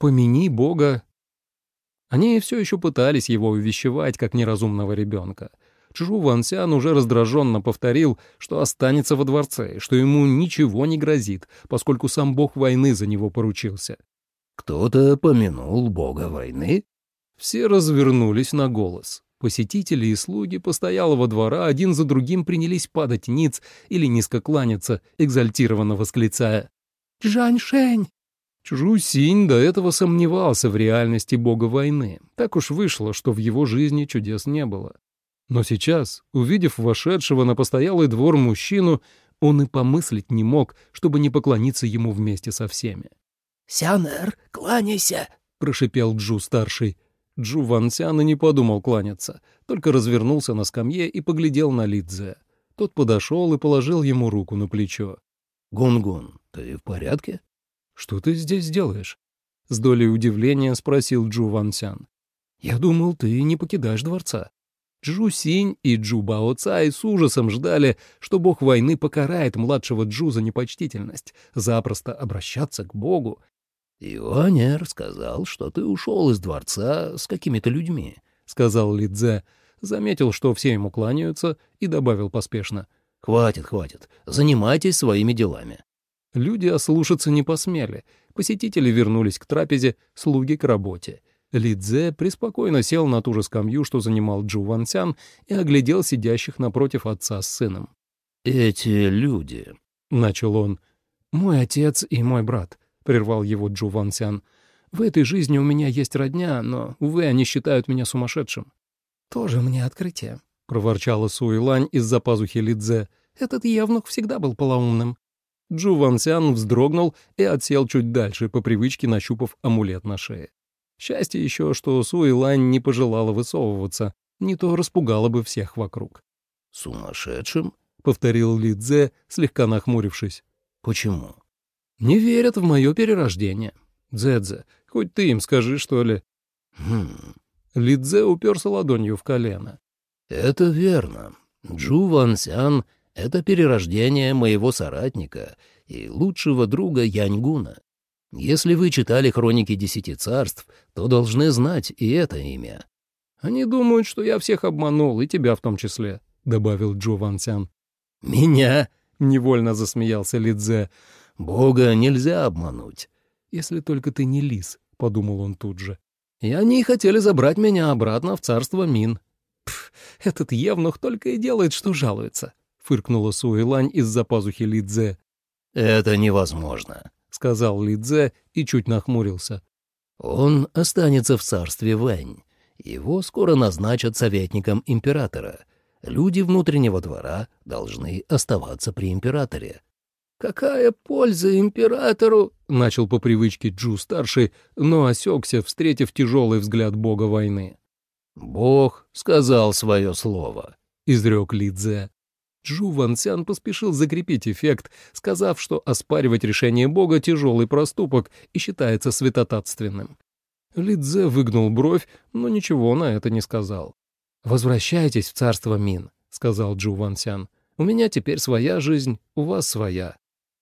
«Помяни Бога». Они все еще пытались его увещевать, как неразумного ребенка. Чжу Вансян уже раздраженно повторил, что останется во дворце, и что ему ничего не грозит, поскольку сам бог войны за него поручился. «Кто-то помянул бога войны?» Все развернулись на голос. Посетители и слуги постоялого двора один за другим принялись падать ниц или низко кланяться, экзальтированно восклицая «Джань-шень!». Чжу Синь до этого сомневался в реальности бога войны. Так уж вышло, что в его жизни чудес не было. Но сейчас, увидев вошедшего на постоялый двор мужчину, он и помыслить не мог, чтобы не поклониться ему вместе со всеми. «Сянер, кланяйся!» — прошипел Джу-старший. Джу Ван Сян и не подумал кланяться, только развернулся на скамье и поглядел на Лидзе. Тот подошел и положил ему руку на плечо. «Гун-гун, ты в порядке?» «Что ты здесь делаешь?» С долей удивления спросил Джу Ван Сян. «Я думал, ты не покидаешь дворца». Джу Синь и Джу Бао Цай с ужасом ждали, что бог войны покарает младшего Джу за непочтительность, запросто обращаться к богу «Юанер сказал, что ты ушел из дворца с какими-то людьми», — сказал Лидзе, заметил, что все ему кланяются, и добавил поспешно. «Хватит, хватит, занимайтесь своими делами». Люди ослушаться не посмели, посетители вернулись к трапезе, слуги к работе. Лидзе преспокойно сел на ту же скамью, что занимал Джу Вансян, и оглядел сидящих напротив отца с сыном. «Эти люди», — начал он, — «мой отец и мой брат», — прервал его Джу Ван Сян. «В этой жизни у меня есть родня, но, увы, они считают меня сумасшедшим». «Тоже мне открытие», — проворчала Суэлань из-за пазухи Лидзе. «Этот евнух всегда был полоумным». Джу Ван Сян вздрогнул и отсел чуть дальше, по привычке нащупав амулет на шее. Счастье еще, что Суэлань не пожелала высовываться, не то распугала бы всех вокруг. «Сумасшедшим?» — повторил Лидзе, слегка нахмурившись. «Почему?» Не верят в мое перерождение. Дзэдзе, хоть ты им скажи, что ли. Хм. Лидзе уперся ладонью в колено. Это верно. Джу Ван Сян — это перерождение моего соратника и лучшего друга Яньгуна. Если вы читали «Хроники Десяти Царств», то должны знать и это имя. «Они думают, что я всех обманул, и тебя в том числе», — добавил Джу Ван Сян. «Меня?» — невольно засмеялся Лидзе. Бога нельзя обмануть. Если только ты не лис, — подумал он тут же. И они хотели забрать меня обратно в царство Мин. Пф, этот евнух только и делает, что жалуется, — фыркнула Суэлань из-за пазухи Лидзе. Это невозможно, — сказал Лидзе и чуть нахмурился. Он останется в царстве Вэнь. Его скоро назначат советником императора. Люди внутреннего двора должны оставаться при императоре. «Какая польза императору?» — начал по привычке Джу-старший, но осекся, встретив тяжелый взгляд бога войны. «Бог сказал свое слово», — изрек Лидзе. Джу Вансян поспешил закрепить эффект, сказав, что оспаривать решение бога — тяжелый проступок и считается святотатственным. Лидзе выгнул бровь, но ничего на это не сказал. «Возвращайтесь в царство Мин», — сказал Джу Вансян. «У меня теперь своя жизнь, у вас своя.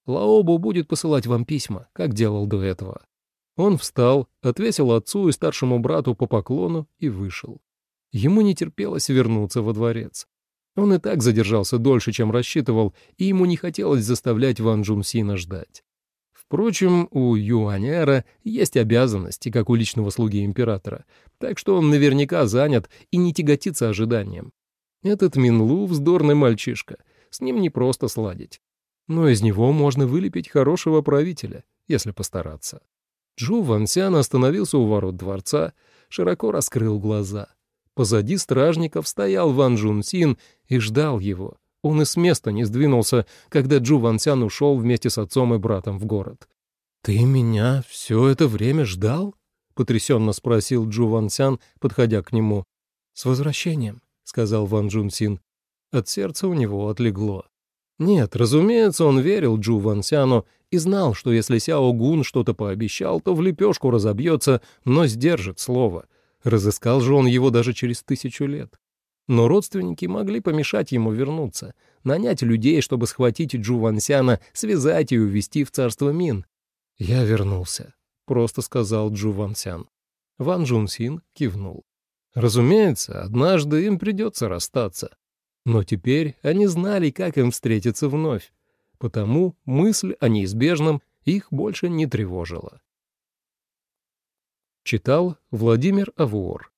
Лаобу будет посылать вам письма, как делал до этого. Он встал, отвесил отцу и старшему брату по поклону и вышел. Ему не терпелось вернуться во дворец. Он и так задержался дольше, чем рассчитывал, и ему не хотелось заставлять Ван Джунсина ждать. Впрочем, у Юаняра есть обязанности, как у личного слуги императора, так что он наверняка занят и не тяготится ожиданием. Этот Минлу — вздорный мальчишка, с ним не просто сладить но из него можно вылепить хорошего правителя, если постараться. Джу Вансян остановился у ворот дворца, широко раскрыл глаза. Позади стражников стоял Ван Джун Син и ждал его. Он и с места не сдвинулся, когда Джу Вансян ушел вместе с отцом и братом в город. «Ты меня все это время ждал?» — потрясенно спросил Джу Вансян, подходя к нему. «С возвращением», — сказал Ван Джун Син. От сердца у него отлегло. Нет, разумеется, он верил Джу Вансяну и знал, что если Сяо Гун что-то пообещал, то в лепешку разобьется, но сдержит слово. Разыскал же он его даже через тысячу лет. Но родственники могли помешать ему вернуться, нанять людей, чтобы схватить Джу Вансяна, связать и увезти в царство Мин. «Я вернулся», — просто сказал Джу Ван Сян. Ван Джун Син кивнул. Разумеется, однажды им придется расстаться. Но теперь они знали, как им встретиться вновь. Потому мысль о неизбежном их больше не тревожила. Читал Владимир Авуор.